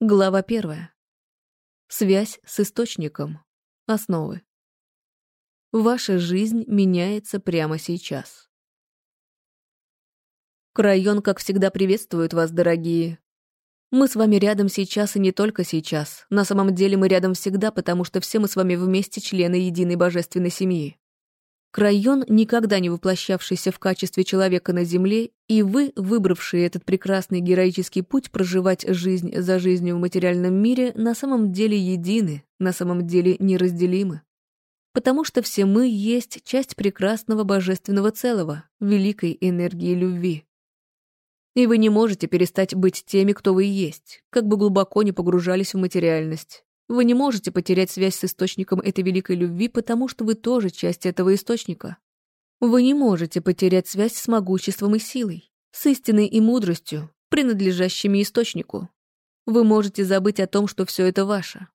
Глава первая. Связь с источником. Основы. Ваша жизнь меняется прямо сейчас. Крайон, как всегда, приветствует вас, дорогие. Мы с вами рядом сейчас и не только сейчас. На самом деле мы рядом всегда, потому что все мы с вами вместе члены единой божественной семьи. Крайон, никогда не воплощавшийся в качестве человека на Земле, и вы, выбравшие этот прекрасный героический путь проживать жизнь за жизнью в материальном мире, на самом деле едины, на самом деле неразделимы. Потому что все мы есть часть прекрасного божественного целого, великой энергии любви. И вы не можете перестать быть теми, кто вы есть, как бы глубоко не погружались в материальность. Вы не можете потерять связь с источником этой великой любви, потому что вы тоже часть этого источника. Вы не можете потерять связь с могуществом и силой, с истиной и мудростью, принадлежащими источнику. Вы можете забыть о том, что все это ваше.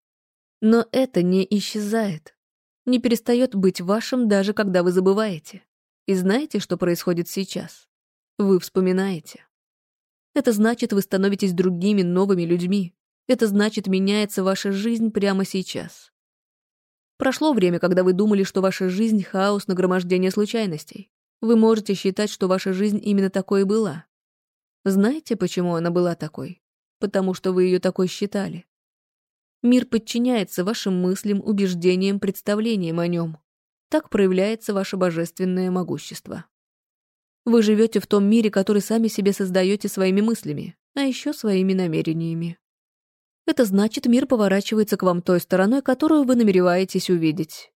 Но это не исчезает, не перестает быть вашим, даже когда вы забываете. И знаете, что происходит сейчас? Вы вспоминаете. Это значит, вы становитесь другими новыми людьми, это значит, меняется ваша жизнь прямо сейчас. Прошло время, когда вы думали, что ваша жизнь — хаос нагромождения случайностей. Вы можете считать, что ваша жизнь именно такой и была. Знаете, почему она была такой? Потому что вы ее такой считали. Мир подчиняется вашим мыслям, убеждениям, представлениям о нем. Так проявляется ваше божественное могущество. Вы живете в том мире, который сами себе создаете своими мыслями, а еще своими намерениями. Это значит, мир поворачивается к вам той стороной, которую вы намереваетесь увидеть.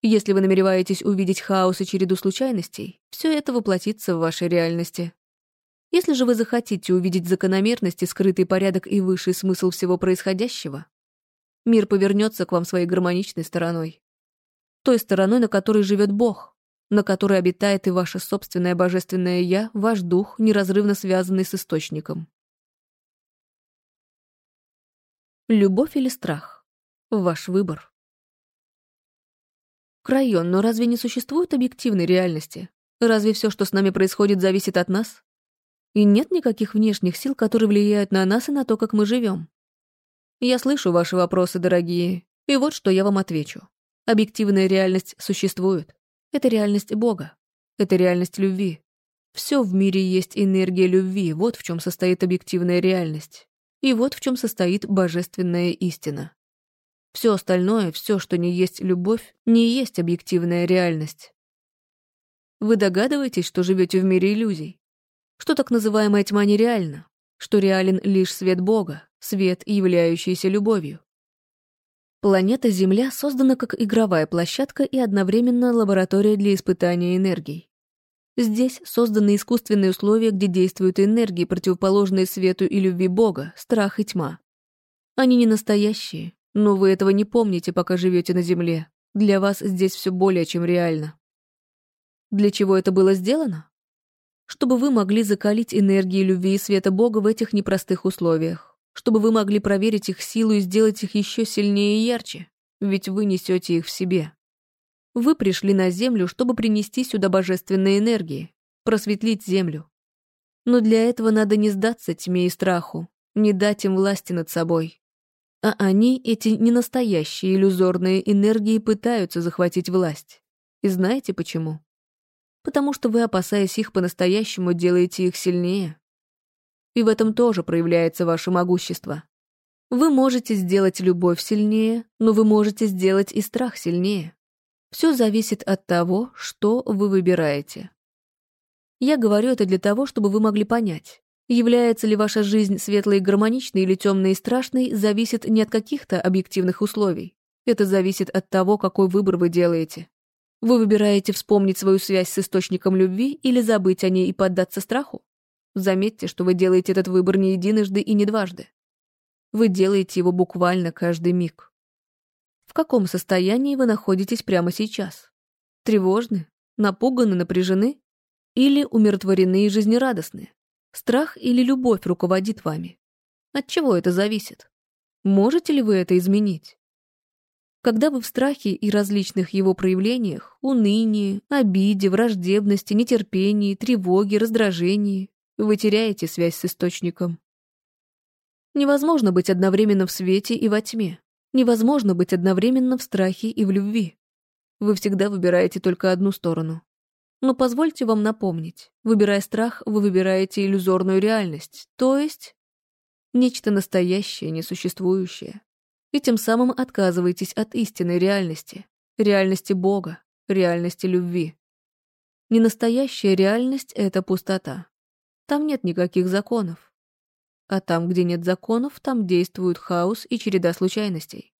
Если вы намереваетесь увидеть хаос и череду случайностей, все это воплотится в вашей реальности. Если же вы захотите увидеть закономерности, скрытый порядок и высший смысл всего происходящего, мир повернется к вам своей гармоничной стороной. Той стороной, на которой живет Бог, на которой обитает и ваше собственное божественное «Я», ваш дух, неразрывно связанный с Источником. Любовь или страх? Ваш выбор. Крайон, но разве не существует объективной реальности? Разве все, что с нами происходит, зависит от нас? И нет никаких внешних сил, которые влияют на нас и на то, как мы живем? Я слышу ваши вопросы, дорогие, и вот что я вам отвечу. Объективная реальность существует. Это реальность Бога. Это реальность любви. Все в мире есть энергия любви, вот в чем состоит объективная реальность. И вот в чем состоит божественная истина. Все остальное, все, что не есть любовь, не есть объективная реальность. Вы догадываетесь, что живете в мире иллюзий? Что так называемая тьма нереальна? Что реален лишь свет Бога, свет, являющийся любовью? Планета Земля создана как игровая площадка и одновременно лаборатория для испытания энергий. Здесь созданы искусственные условия, где действуют энергии, противоположные свету и любви Бога, страх и тьма. Они не настоящие, но вы этого не помните, пока живете на Земле. Для вас здесь все более чем реально. Для чего это было сделано? Чтобы вы могли закалить энергии любви и света Бога в этих непростых условиях. Чтобы вы могли проверить их силу и сделать их еще сильнее и ярче. Ведь вы несете их в себе. Вы пришли на Землю, чтобы принести сюда божественные энергии, просветлить Землю. Но для этого надо не сдаться тьме и страху, не дать им власти над собой. А они, эти ненастоящие иллюзорные энергии, пытаются захватить власть. И знаете почему? Потому что вы, опасаясь их по-настоящему, делаете их сильнее. И в этом тоже проявляется ваше могущество. Вы можете сделать любовь сильнее, но вы можете сделать и страх сильнее. Все зависит от того, что вы выбираете. Я говорю это для того, чтобы вы могли понять. Является ли ваша жизнь светлой и гармоничной или темной и страшной, зависит не от каких-то объективных условий. Это зависит от того, какой выбор вы делаете. Вы выбираете вспомнить свою связь с источником любви или забыть о ней и поддаться страху? Заметьте, что вы делаете этот выбор не единожды и не дважды. Вы делаете его буквально каждый миг. В каком состоянии вы находитесь прямо сейчас? Тревожны? Напуганы, напряжены? Или умиротворены и жизнерадостны? Страх или любовь руководит вами? От чего это зависит? Можете ли вы это изменить? Когда вы в страхе и различных его проявлениях, унынии, обиде, враждебности, нетерпении, тревоге, раздражении, вы теряете связь с источником. Невозможно быть одновременно в свете и во тьме. Невозможно быть одновременно в страхе и в любви. Вы всегда выбираете только одну сторону. Но позвольте вам напомнить, выбирая страх, вы выбираете иллюзорную реальность, то есть нечто настоящее, несуществующее. И тем самым отказываетесь от истинной реальности, реальности Бога, реальности любви. Ненастоящая реальность — это пустота. Там нет никаких законов. А там, где нет законов, там действует хаос и череда случайностей.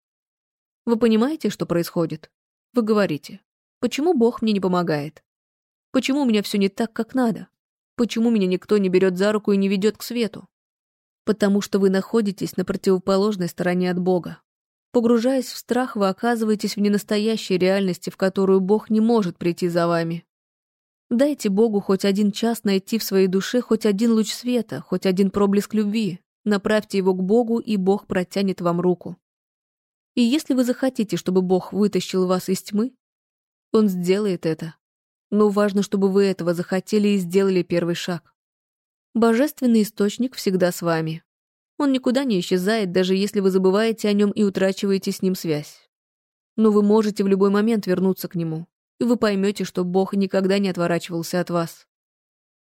Вы понимаете, что происходит? Вы говорите, почему Бог мне не помогает? Почему у меня все не так, как надо? Почему меня никто не берет за руку и не ведет к свету? Потому что вы находитесь на противоположной стороне от Бога. Погружаясь в страх, вы оказываетесь в ненастоящей реальности, в которую Бог не может прийти за вами. Дайте Богу хоть один час найти в своей душе хоть один луч света, хоть один проблеск любви. Направьте его к Богу, и Бог протянет вам руку. И если вы захотите, чтобы Бог вытащил вас из тьмы, Он сделает это. Но важно, чтобы вы этого захотели и сделали первый шаг. Божественный источник всегда с вами. Он никуда не исчезает, даже если вы забываете о нем и утрачиваете с ним связь. Но вы можете в любой момент вернуться к нему и вы поймете, что Бог никогда не отворачивался от вас.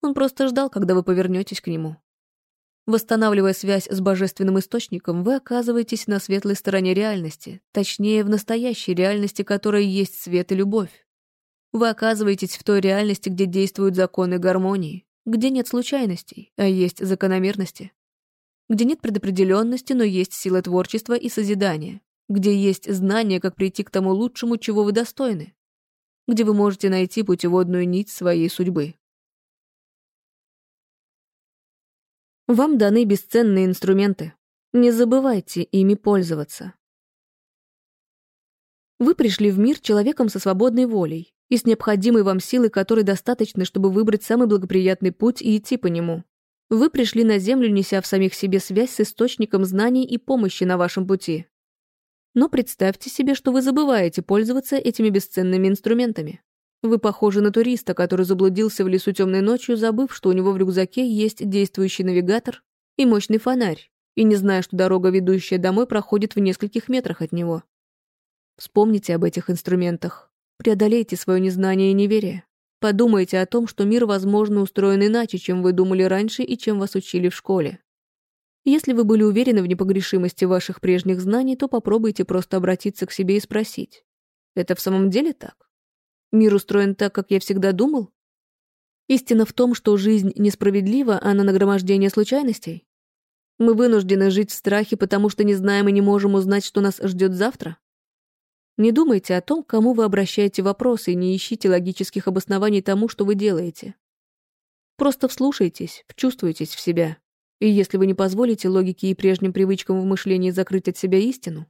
Он просто ждал, когда вы повернетесь к Нему. Восстанавливая связь с божественным источником, вы оказываетесь на светлой стороне реальности, точнее, в настоящей реальности, которая есть свет и любовь. Вы оказываетесь в той реальности, где действуют законы гармонии, где нет случайностей, а есть закономерности, где нет предопределенности, но есть сила творчества и созидания, где есть знание, как прийти к тому лучшему, чего вы достойны, где вы можете найти путеводную нить своей судьбы. Вам даны бесценные инструменты. Не забывайте ими пользоваться. Вы пришли в мир человеком со свободной волей и с необходимой вам силой, которой достаточно, чтобы выбрать самый благоприятный путь и идти по нему. Вы пришли на Землю, неся в самих себе связь с источником знаний и помощи на вашем пути. Но представьте себе, что вы забываете пользоваться этими бесценными инструментами. Вы похожи на туриста, который заблудился в лесу темной ночью, забыв, что у него в рюкзаке есть действующий навигатор и мощный фонарь, и не зная, что дорога, ведущая домой, проходит в нескольких метрах от него. Вспомните об этих инструментах. Преодолейте свое незнание и неверие. Подумайте о том, что мир, возможно, устроен иначе, чем вы думали раньше и чем вас учили в школе. Если вы были уверены в непогрешимости ваших прежних знаний, то попробуйте просто обратиться к себе и спросить. Это в самом деле так? Мир устроен так, как я всегда думал? Истина в том, что жизнь несправедлива, а на нагромождение случайностей? Мы вынуждены жить в страхе, потому что не знаем и не можем узнать, что нас ждет завтра? Не думайте о том, кому вы обращаете вопросы, и не ищите логических обоснований тому, что вы делаете. Просто вслушайтесь, вчувствуйтесь в себя. И если вы не позволите логике и прежним привычкам в мышлении закрыть от себя истину,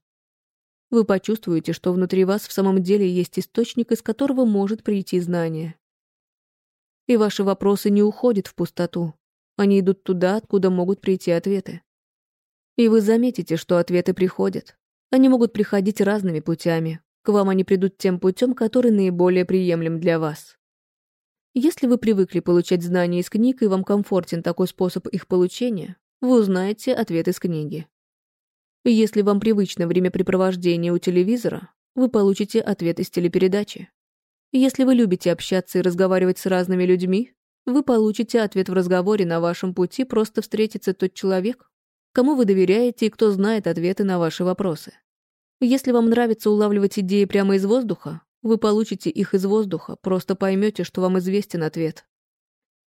вы почувствуете, что внутри вас в самом деле есть источник, из которого может прийти знание. И ваши вопросы не уходят в пустоту. Они идут туда, откуда могут прийти ответы. И вы заметите, что ответы приходят. Они могут приходить разными путями. К вам они придут тем путем, который наиболее приемлем для вас. Если вы привыкли получать знания из книг и вам комфортен такой способ их получения, вы узнаете ответ из книги. Если вам привычно времяпрепровождение у телевизора, вы получите ответ из телепередачи. Если вы любите общаться и разговаривать с разными людьми, вы получите ответ в разговоре на вашем пути просто встретится тот человек, кому вы доверяете и кто знает ответы на ваши вопросы. Если вам нравится улавливать идеи прямо из воздуха, вы получите их из воздуха, просто поймете, что вам известен ответ.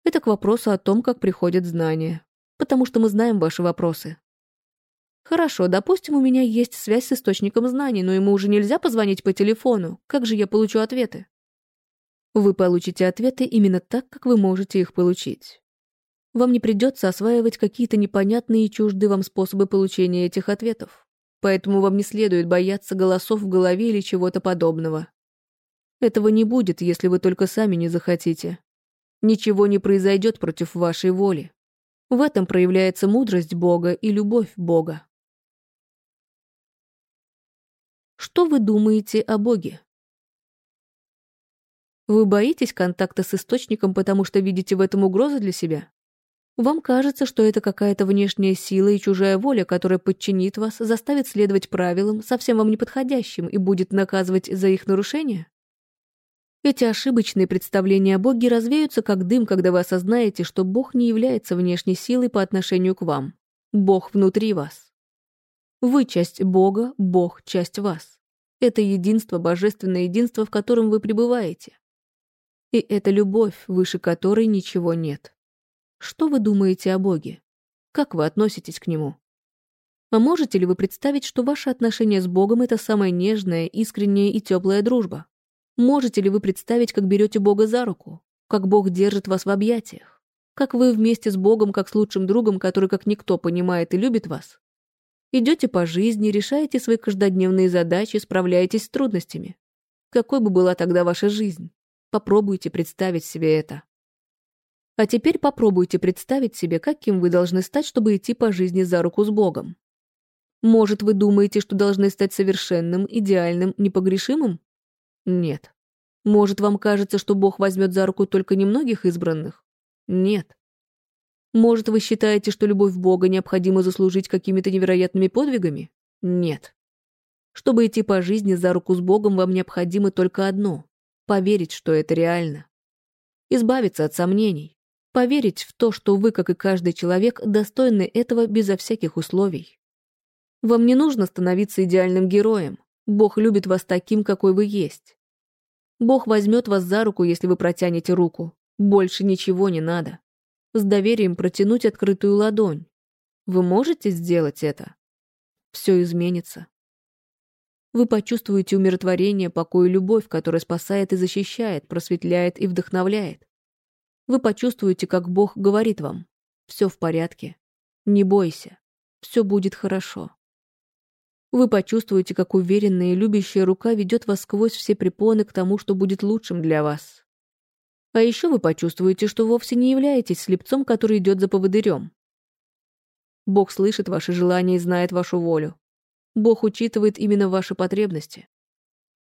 Это к вопросу о том, как приходят знания. Потому что мы знаем ваши вопросы. Хорошо, допустим, у меня есть связь с источником знаний, но ему уже нельзя позвонить по телефону. Как же я получу ответы? Вы получите ответы именно так, как вы можете их получить. Вам не придется осваивать какие-то непонятные и чуждые вам способы получения этих ответов. Поэтому вам не следует бояться голосов в голове или чего-то подобного. Этого не будет, если вы только сами не захотите. Ничего не произойдет против вашей воли. В этом проявляется мудрость Бога и любовь Бога. Что вы думаете о Боге? Вы боитесь контакта с источником, потому что видите в этом угрозу для себя? Вам кажется, что это какая-то внешняя сила и чужая воля, которая подчинит вас, заставит следовать правилам, совсем вам неподходящим, и будет наказывать за их нарушение? Эти ошибочные представления о Боге развеются как дым, когда вы осознаете, что Бог не является внешней силой по отношению к вам. Бог внутри вас. Вы часть Бога, Бог часть вас. Это единство, божественное единство, в котором вы пребываете. И это любовь, выше которой ничего нет. Что вы думаете о Боге? Как вы относитесь к Нему? А можете ли вы представить, что ваше отношение с Богом — это самая нежная, искренняя и теплая дружба? Можете ли вы представить, как берете Бога за руку? Как Бог держит вас в объятиях? Как вы вместе с Богом, как с лучшим другом, который как никто понимает и любит вас? Идете по жизни, решаете свои каждодневные задачи, справляетесь с трудностями. Какой бы была тогда ваша жизнь? Попробуйте представить себе это. А теперь попробуйте представить себе, каким вы должны стать, чтобы идти по жизни за руку с Богом. Может, вы думаете, что должны стать совершенным, идеальным, непогрешимым? Нет. Может, вам кажется, что Бог возьмет за руку только немногих избранных? Нет. Может, вы считаете, что любовь Бога необходимо заслужить какими-то невероятными подвигами? Нет. Чтобы идти по жизни за руку с Богом, вам необходимо только одно — поверить, что это реально. Избавиться от сомнений. Поверить в то, что вы, как и каждый человек, достойны этого безо всяких условий. Вам не нужно становиться идеальным героем. Бог любит вас таким, какой вы есть. Бог возьмет вас за руку, если вы протянете руку. Больше ничего не надо. С доверием протянуть открытую ладонь. Вы можете сделать это? Все изменится. Вы почувствуете умиротворение, покой и любовь, которая спасает и защищает, просветляет и вдохновляет. Вы почувствуете, как Бог говорит вам «Все в порядке, не бойся, все будет хорошо». Вы почувствуете, как уверенная и любящая рука ведет вас сквозь все препоны к тому, что будет лучшим для вас. А еще вы почувствуете, что вовсе не являетесь слепцом, который идет за поводырем. Бог слышит ваши желания и знает вашу волю. Бог учитывает именно ваши потребности.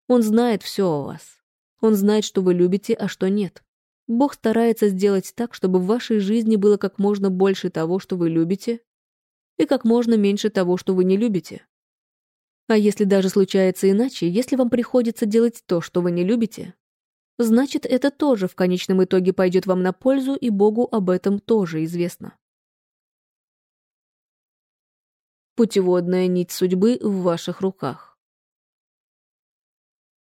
Он знает все о вас. Он знает, что вы любите, а что нет. Бог старается сделать так, чтобы в вашей жизни было как можно больше того, что вы любите, и как можно меньше того, что вы не любите. А если даже случается иначе, если вам приходится делать то, что вы не любите, значит, это тоже в конечном итоге пойдет вам на пользу, и Богу об этом тоже известно. Путеводная нить судьбы в ваших руках.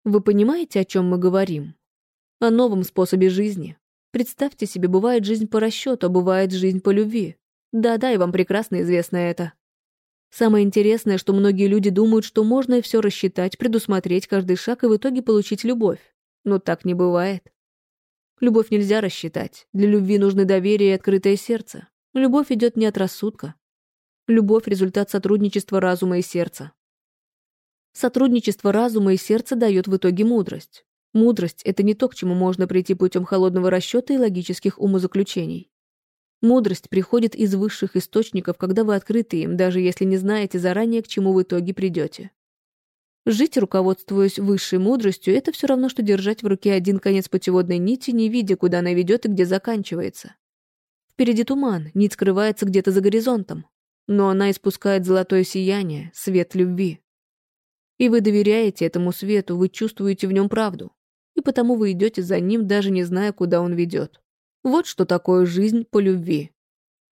Вы понимаете, о чем мы говорим? о новом способе жизни. Представьте себе, бывает жизнь по расчету, а бывает жизнь по любви. Да-да, и вам прекрасно известно это. Самое интересное, что многие люди думают, что можно все рассчитать, предусмотреть каждый шаг и в итоге получить любовь. Но так не бывает. Любовь нельзя рассчитать. Для любви нужны доверие и открытое сердце. Любовь идет не от рассудка. Любовь — результат сотрудничества разума и сердца. Сотрудничество разума и сердца дает в итоге мудрость. Мудрость — это не то, к чему можно прийти путем холодного расчета и логических умозаключений. Мудрость приходит из высших источников, когда вы открыты им, даже если не знаете заранее, к чему в итоге придете. Жить, руководствуясь высшей мудростью, это все равно, что держать в руке один конец путеводной нити, не видя, куда она ведет и где заканчивается. Впереди туман, нить скрывается где-то за горизонтом, но она испускает золотое сияние, свет любви. И вы доверяете этому свету, вы чувствуете в нем правду и потому вы идете за ним, даже не зная, куда он ведет. Вот что такое жизнь по любви.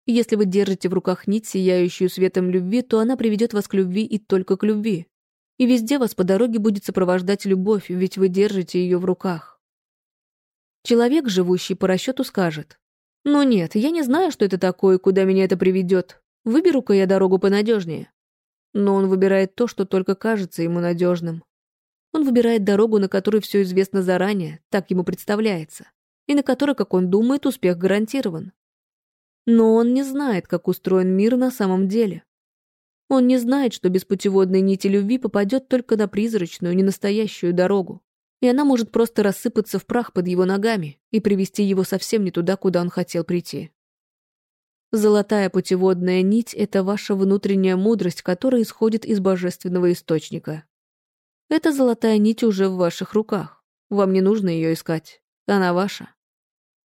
Если вы держите в руках нить, сияющую светом любви, то она приведет вас к любви и только к любви. И везде вас по дороге будет сопровождать любовь, ведь вы держите ее в руках. Человек, живущий по расчету, скажет, «Ну нет, я не знаю, что это такое, куда меня это приведет. Выберу-ка я дорогу понадежнее». Но он выбирает то, что только кажется ему надежным. Он выбирает дорогу, на которой все известно заранее, так ему представляется, и на которой, как он думает, успех гарантирован. Но он не знает, как устроен мир на самом деле. Он не знает, что без нити любви попадет только на призрачную, ненастоящую дорогу, и она может просто рассыпаться в прах под его ногами и привести его совсем не туда, куда он хотел прийти. Золотая путеводная нить — это ваша внутренняя мудрость, которая исходит из божественного источника. Эта золотая нить уже в ваших руках. Вам не нужно ее искать. Она ваша.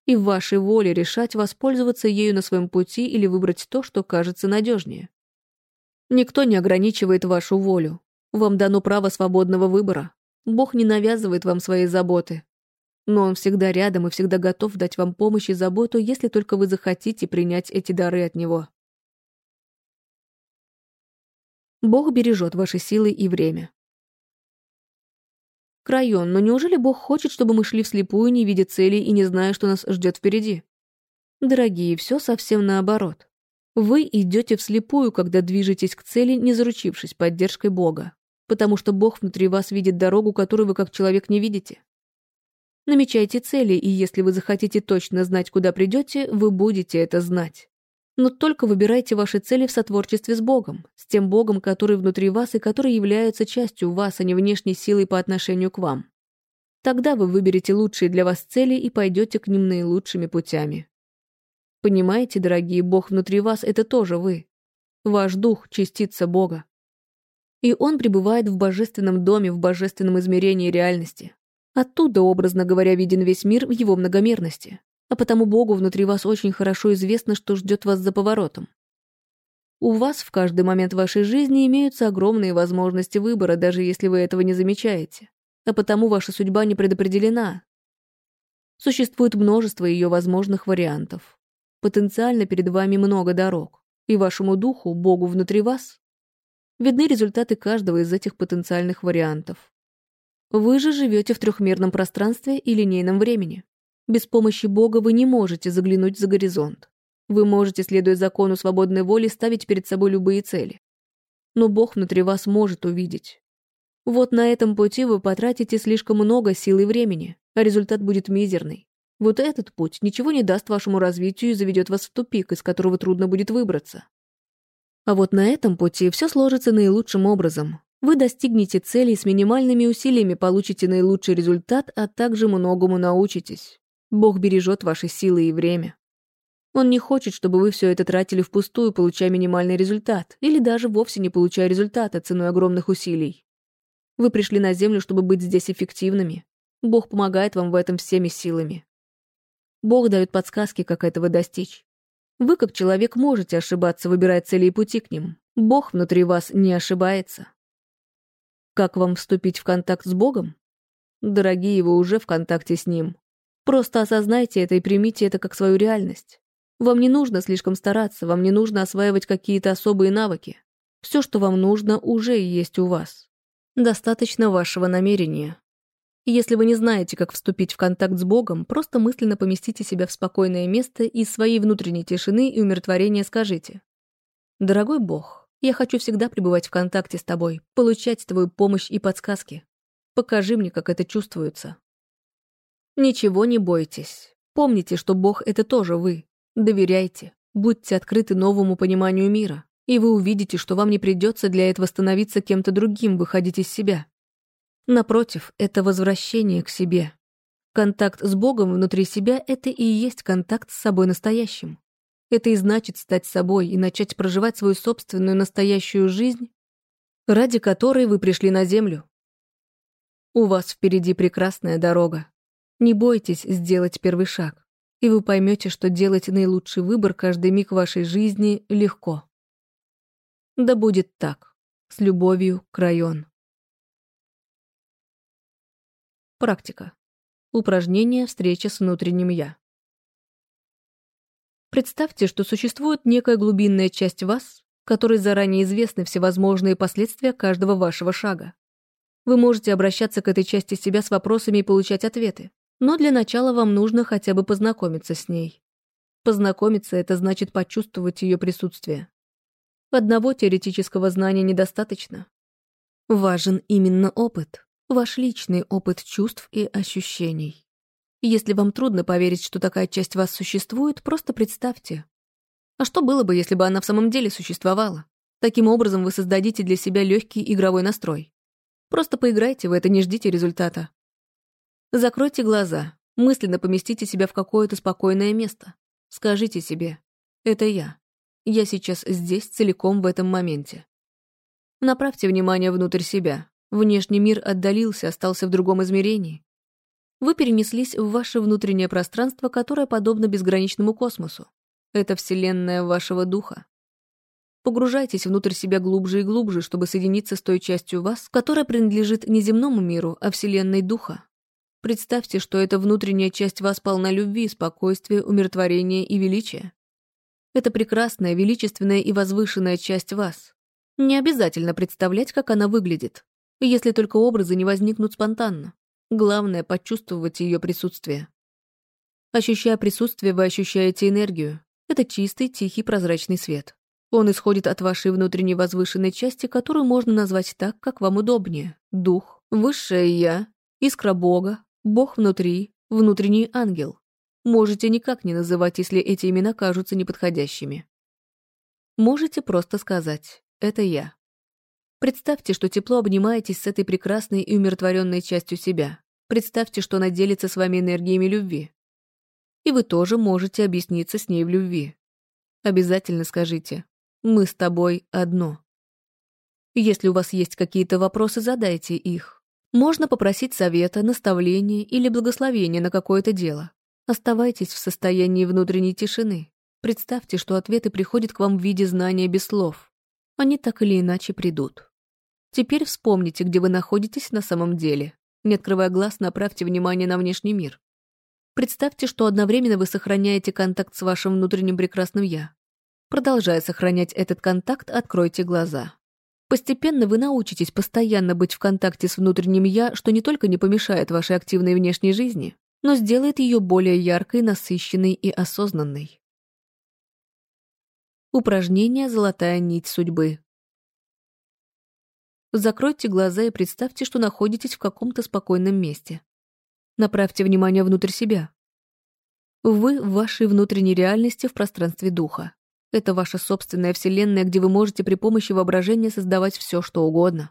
И в вашей воле решать, воспользоваться ею на своем пути или выбрать то, что кажется надежнее. Никто не ограничивает вашу волю. Вам дано право свободного выбора. Бог не навязывает вам свои заботы. Но Он всегда рядом и всегда готов дать вам помощь и заботу, если только вы захотите принять эти дары от Него. Бог бережет ваши силы и время. Крайон, но неужели Бог хочет, чтобы мы шли вслепую, не видя целей и не зная, что нас ждет впереди? Дорогие, все совсем наоборот. Вы идете вслепую, когда движетесь к цели, не заручившись поддержкой Бога, потому что Бог внутри вас видит дорогу, которую вы как человек не видите. Намечайте цели, и если вы захотите точно знать, куда придете, вы будете это знать. Но только выбирайте ваши цели в сотворчестве с Богом, с тем Богом, который внутри вас и который является частью вас, а не внешней силой по отношению к вам. Тогда вы выберете лучшие для вас цели и пойдете к ним наилучшими путями. Понимаете, дорогие, Бог внутри вас — это тоже вы. Ваш дух — частица Бога. И Он пребывает в божественном доме, в божественном измерении реальности. Оттуда, образно говоря, виден весь мир в его многомерности а потому Богу внутри вас очень хорошо известно, что ждет вас за поворотом. У вас в каждый момент вашей жизни имеются огромные возможности выбора, даже если вы этого не замечаете, а потому ваша судьба не предопределена. Существует множество ее возможных вариантов. Потенциально перед вами много дорог, и вашему духу, Богу внутри вас, видны результаты каждого из этих потенциальных вариантов. Вы же живете в трехмерном пространстве и линейном времени. Без помощи Бога вы не можете заглянуть за горизонт. Вы можете, следуя закону свободной воли, ставить перед собой любые цели. Но Бог внутри вас может увидеть. Вот на этом пути вы потратите слишком много сил и времени, а результат будет мизерный. Вот этот путь ничего не даст вашему развитию и заведет вас в тупик, из которого трудно будет выбраться. А вот на этом пути все сложится наилучшим образом. Вы достигнете целей с минимальными усилиями, получите наилучший результат, а также многому научитесь. Бог бережет ваши силы и время. Он не хочет, чтобы вы все это тратили впустую, получая минимальный результат, или даже вовсе не получая результата ценой огромных усилий. Вы пришли на Землю, чтобы быть здесь эффективными. Бог помогает вам в этом всеми силами. Бог дает подсказки, как этого достичь. Вы, как человек, можете ошибаться, выбирая цели и пути к ним. Бог внутри вас не ошибается. Как вам вступить в контакт с Богом? Дорогие, вы уже в контакте с Ним. Просто осознайте это и примите это как свою реальность. Вам не нужно слишком стараться, вам не нужно осваивать какие-то особые навыки. Все, что вам нужно, уже есть у вас. Достаточно вашего намерения. Если вы не знаете, как вступить в контакт с Богом, просто мысленно поместите себя в спокойное место и из своей внутренней тишины и умиротворения скажите. «Дорогой Бог, я хочу всегда пребывать в контакте с Тобой, получать Твою помощь и подсказки. Покажи мне, как это чувствуется. Ничего не бойтесь. Помните, что Бог — это тоже вы. Доверяйте. Будьте открыты новому пониманию мира. И вы увидите, что вам не придется для этого становиться кем-то другим, выходить из себя. Напротив, это возвращение к себе. Контакт с Богом внутри себя — это и есть контакт с собой настоящим. Это и значит стать собой и начать проживать свою собственную настоящую жизнь, ради которой вы пришли на Землю. У вас впереди прекрасная дорога. Не бойтесь сделать первый шаг, и вы поймете, что делать наилучший выбор каждый миг вашей жизни легко. Да будет так. С любовью, Крайон. Практика. Упражнение «Встреча с внутренним Я». Представьте, что существует некая глубинная часть вас, которой заранее известны всевозможные последствия каждого вашего шага. Вы можете обращаться к этой части себя с вопросами и получать ответы. Но для начала вам нужно хотя бы познакомиться с ней. Познакомиться — это значит почувствовать ее присутствие. Одного теоретического знания недостаточно. Важен именно опыт, ваш личный опыт чувств и ощущений. Если вам трудно поверить, что такая часть вас существует, просто представьте. А что было бы, если бы она в самом деле существовала? Таким образом вы создадите для себя легкий игровой настрой. Просто поиграйте в это, не ждите результата. Закройте глаза, мысленно поместите себя в какое-то спокойное место. Скажите себе «Это я. Я сейчас здесь целиком в этом моменте». Направьте внимание внутрь себя. Внешний мир отдалился, остался в другом измерении. Вы перенеслись в ваше внутреннее пространство, которое подобно безграничному космосу. Это вселенная вашего духа. Погружайтесь внутрь себя глубже и глубже, чтобы соединиться с той частью вас, которая принадлежит не земному миру, а вселенной духа. Представьте, что эта внутренняя часть вас полна любви, спокойствия, умиротворения и величия. Это прекрасная, величественная и возвышенная часть вас. Не обязательно представлять, как она выглядит, если только образы не возникнут спонтанно. Главное — почувствовать ее присутствие. Ощущая присутствие, вы ощущаете энергию. Это чистый, тихий, прозрачный свет. Он исходит от вашей внутренней возвышенной части, которую можно назвать так, как вам удобнее. Дух, высшее Я, искра Бога, Бог внутри, внутренний ангел. Можете никак не называть, если эти имена кажутся неподходящими. Можете просто сказать «это я». Представьте, что тепло обнимаетесь с этой прекрасной и умиротворенной частью себя. Представьте, что она делится с вами энергиями любви. И вы тоже можете объясниться с ней в любви. Обязательно скажите «Мы с тобой одно». Если у вас есть какие-то вопросы, задайте их. Можно попросить совета, наставления или благословения на какое-то дело. Оставайтесь в состоянии внутренней тишины. Представьте, что ответы приходят к вам в виде знания без слов. Они так или иначе придут. Теперь вспомните, где вы находитесь на самом деле. Не открывая глаз, направьте внимание на внешний мир. Представьте, что одновременно вы сохраняете контакт с вашим внутренним прекрасным «я». Продолжая сохранять этот контакт, откройте глаза. Постепенно вы научитесь постоянно быть в контакте с внутренним «я», что не только не помешает вашей активной внешней жизни, но сделает ее более яркой, насыщенной и осознанной. Упражнение «Золотая нить судьбы». Закройте глаза и представьте, что находитесь в каком-то спокойном месте. Направьте внимание внутрь себя. Вы в вашей внутренней реальности в пространстве духа. Это ваша собственная вселенная, где вы можете при помощи воображения создавать все, что угодно.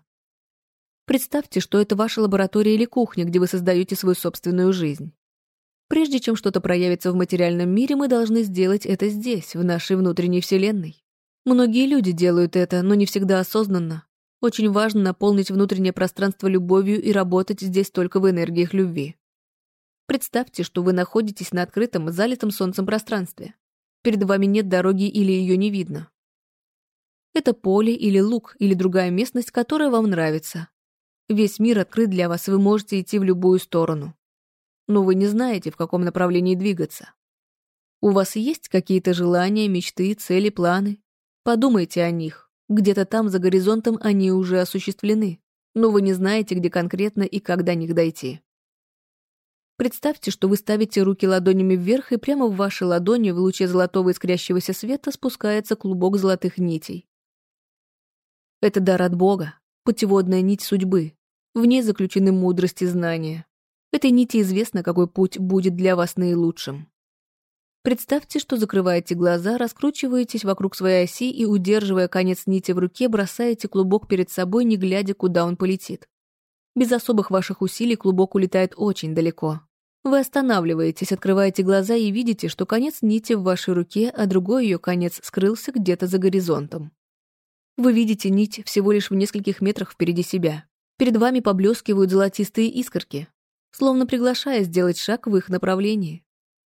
Представьте, что это ваша лаборатория или кухня, где вы создаете свою собственную жизнь. Прежде чем что-то проявится в материальном мире, мы должны сделать это здесь, в нашей внутренней вселенной. Многие люди делают это, но не всегда осознанно. Очень важно наполнить внутреннее пространство любовью и работать здесь только в энергиях любви. Представьте, что вы находитесь на открытом, залитом солнцем пространстве. Перед вами нет дороги или ее не видно. Это поле или луг или другая местность, которая вам нравится. Весь мир открыт для вас, вы можете идти в любую сторону. Но вы не знаете, в каком направлении двигаться. У вас есть какие-то желания, мечты, цели, планы? Подумайте о них. Где-то там, за горизонтом, они уже осуществлены, но вы не знаете, где конкретно и как до них дойти. Представьте, что вы ставите руки ладонями вверх, и прямо в вашей ладони в луче золотого искрящегося света спускается клубок золотых нитей. Это дар от Бога, путеводная нить судьбы. В ней заключены мудрость и знания. Этой нити известно, какой путь будет для вас наилучшим. Представьте, что закрываете глаза, раскручиваетесь вокруг своей оси и, удерживая конец нити в руке, бросаете клубок перед собой, не глядя, куда он полетит. Без особых ваших усилий клубок улетает очень далеко. Вы останавливаетесь, открываете глаза и видите, что конец нити в вашей руке, а другой ее конец скрылся где-то за горизонтом. Вы видите нить всего лишь в нескольких метрах впереди себя. Перед вами поблескивают золотистые искорки, словно приглашая сделать шаг в их направлении.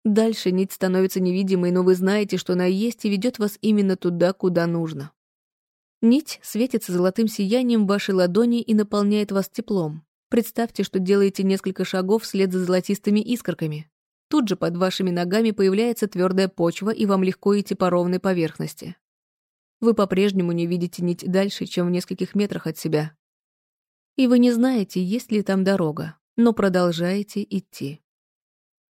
Дальше нить становится невидимой, но вы знаете, что она есть и ведет вас именно туда, куда нужно. Нить светится золотым сиянием в вашей ладони и наполняет вас теплом. Представьте, что делаете несколько шагов вслед за золотистыми искорками. Тут же под вашими ногами появляется твердая почва, и вам легко идти по ровной поверхности. Вы по-прежнему не видите нить дальше, чем в нескольких метрах от себя. И вы не знаете, есть ли там дорога, но продолжаете идти.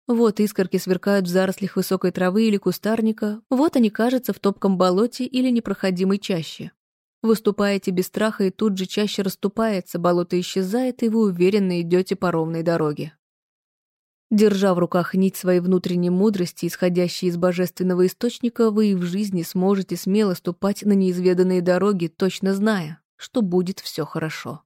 Вот искорки сверкают в зарослях высокой травы или кустарника, вот они кажутся в топком болоте или непроходимой чаще. Выступаете без страха, и тут же чаще расступается, болото исчезает, и вы уверенно идете по ровной дороге. Держа в руках нить своей внутренней мудрости, исходящей из божественного источника, вы и в жизни сможете смело ступать на неизведанные дороги, точно зная, что будет все хорошо.